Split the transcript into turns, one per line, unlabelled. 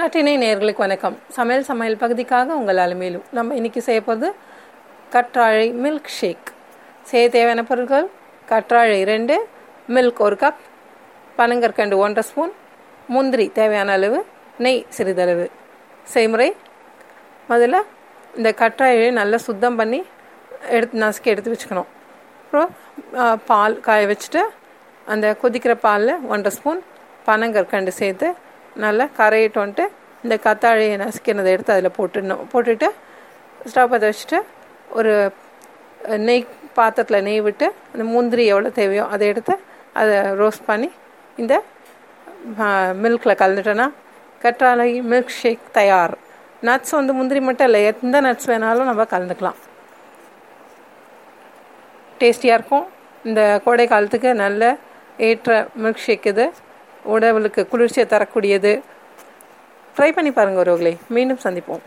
நட்டினை நேர்களுக்கு வணக்கம். சமையல் சமையல் பகுதிக்காக உங்கள் அலுமையிலும் நம்ம இன்னைக்கு செய்ய போகிறது கற்றாழை மில்க் ஷேக் செய்ய தேவையான பொருட்கள் கற்றாழை ரெண்டு மில்க் ஒரு கப் பனங்கற்கண்டு ஒன்றரை ஸ்பூன் முந்திரி தேவையான அளவு நெய் சிறிதளவு. செய்முறை முதல்ல இந்த கற்றாழையை நல்லா சுத்தம் பண்ணி எடுத்து நசுக்கி எடுத்து வச்சுக்கணும். அப்புறம் பால் காய வச்சுட்டு அந்த கொதிக்கிற பாலில் ஒன்றரை ஸ்பூன் பனங்கற்கண்டு சேர்த்து நல்லா கரையிட்டு வந்துட்டு இந்த கத்தாழையை நசுக்கினதை எடுத்து அதில் போட்டுடணும். போட்டுட்டு ஸ்டவ் பற்ற வச்சுட்டு ஒரு நெய் பாத்திரத்தில் நெய் விட்டு அந்த முந்திரி எவ்வளோ தேவையோ அதை எடுத்து அதை ரோஸ்ட் பண்ணி இந்த மில்கில் கலந்துட்டோன்னா கற்றாழை மில்க் ஷேக் தயார். நட்ஸ் வந்து முந்திரி மட்டும் இல்லை எந்த நட்ஸ் வேணாலும் நம்ம கலந்துக்கலாம். டேஸ்டியாக இருக்கும். இந்த கோடை காலத்துக்கு நல்ல ஏற்ற மில்க் ஷேக் இது. உடவுளுக்கு குளிர்ச்சியை தரக்கூடியது. ட்ரை பண்ணி பாருங்கள் ஒருவர்களே மீண்டும் சந்திப்போம்.